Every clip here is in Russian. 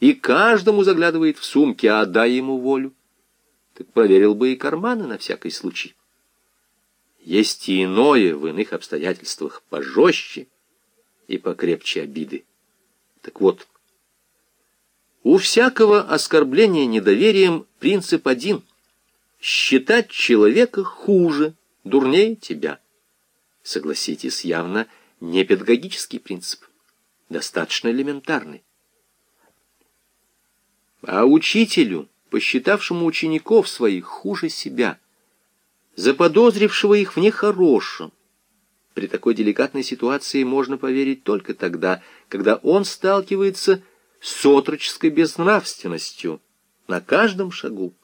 и каждому заглядывает в сумки, а дай ему волю. Так проверил бы и карманы на всякий случай. Есть и иное в иных обстоятельствах пожестче и покрепче обиды. Так вот, у всякого оскорбления недоверием принцип один — считать человека хуже, дурнее тебя. Согласитесь, явно не педагогический принцип, достаточно элементарный. А учителю, посчитавшему учеников своих хуже себя, заподозрившего их в нехорошем, при такой деликатной ситуации можно поверить только тогда, когда он сталкивается с отроческой безнравственностью на каждом шагу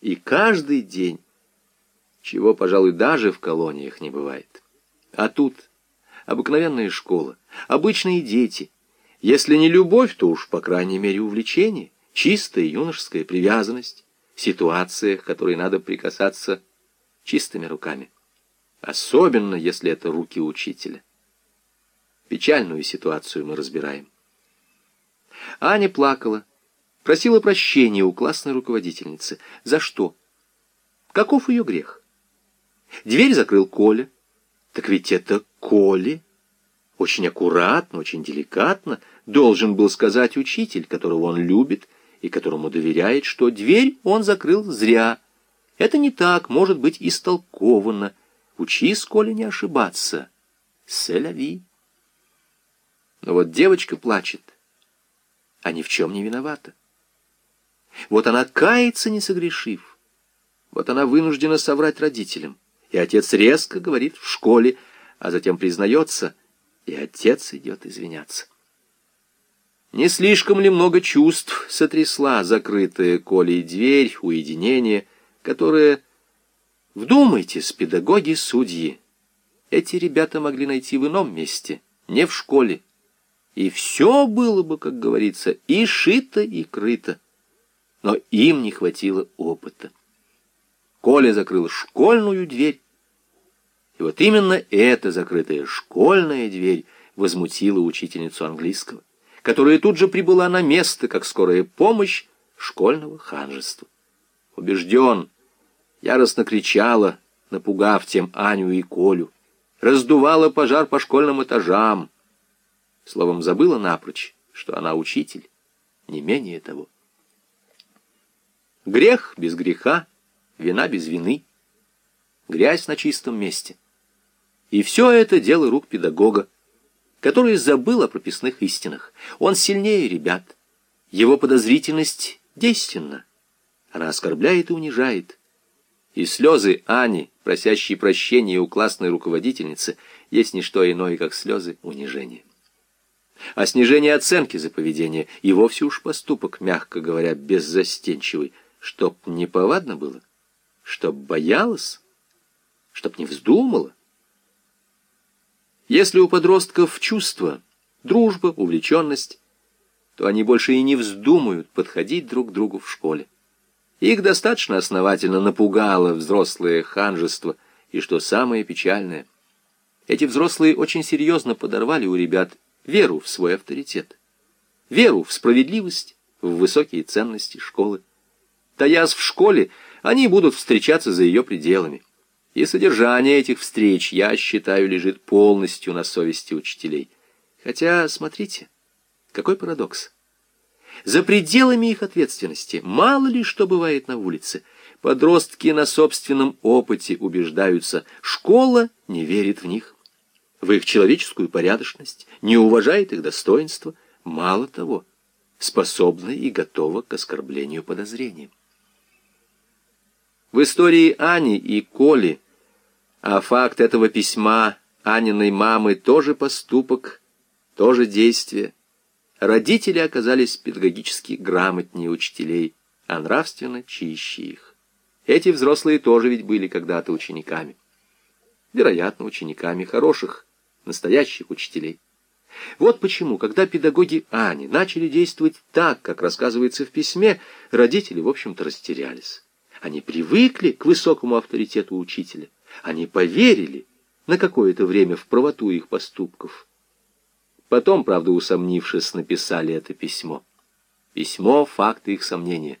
и каждый день, чего, пожалуй, даже в колониях не бывает. А тут обыкновенная школа, обычные дети. Если не любовь, то уж, по крайней мере, увлечение, чистая юношеская привязанность в ситуациях, которые надо прикасаться чистыми руками. Особенно, если это руки учителя. Печальную ситуацию мы разбираем. Аня плакала, просила прощения у классной руководительницы. За что? Каков ее грех? Дверь закрыл Коля. Так ведь это Коля. Очень аккуратно, очень деликатно должен был сказать учитель, которого он любит и которому доверяет, что дверь он закрыл зря. Это не так, может быть истолковано. Учись, Коля, не ошибаться. Селяви. Но вот девочка плачет, а ни в чем не виновата. Вот она кается, не согрешив. Вот она вынуждена соврать родителям. И отец резко говорит в школе, а затем признается, и отец идет извиняться. Не слишком ли много чувств сотрясла закрытая Колей дверь, уединение, которое Вдумайтесь, педагоги-судьи, эти ребята могли найти в ином месте, не в школе. И все было бы, как говорится, и шито, и крыто. Но им не хватило опыта. Коля закрыл школьную дверь. И вот именно эта закрытая школьная дверь возмутила учительницу английского, которая тут же прибыла на место, как скорая помощь школьного ханжества. Убежден, яростно кричала, напугав тем Аню и Колю, раздувала пожар по школьным этажам. Словом, забыла напрочь, что она учитель, не менее того. Грех без греха, вина без вины, грязь на чистом месте. И все это дело рук педагога, который забыл о прописных истинах. Он сильнее ребят. Его подозрительность действенна. Она оскорбляет и унижает. И слезы Ани, просящие прощения у классной руководительницы, есть не что иное, как слезы унижения. А снижение оценки за поведение и вовсе уж поступок, мягко говоря, беззастенчивый, чтоб не повадно было, чтоб боялась, чтоб не вздумала. Если у подростков чувство, дружба, увлеченность, то они больше и не вздумают подходить друг к другу в школе. Их достаточно основательно напугало взрослое ханжество, и что самое печальное, эти взрослые очень серьезно подорвали у ребят веру в свой авторитет, веру в справедливость, в высокие ценности школы. Таясь в школе, они будут встречаться за ее пределами. И содержание этих встреч, я считаю, лежит полностью на совести учителей. Хотя, смотрите, какой парадокс. За пределами их ответственности мало ли что бывает на улице. Подростки на собственном опыте убеждаются, школа не верит в них, в их человеческую порядочность, не уважает их достоинства, мало того, способна и готова к оскорблению подозрениям. В истории Ани и Коли, а факт этого письма Аниной мамы тоже поступок, тоже действие – Родители оказались педагогически грамотнее учителей, а нравственно чище их. Эти взрослые тоже ведь были когда-то учениками. Вероятно, учениками хороших, настоящих учителей. Вот почему, когда педагоги Ани начали действовать так, как рассказывается в письме, родители, в общем-то, растерялись. Они привыкли к высокому авторитету учителя. Они поверили на какое-то время в правоту их поступков. Потом, правда, усомнившись, написали это письмо. Письмо — факты их сомнения.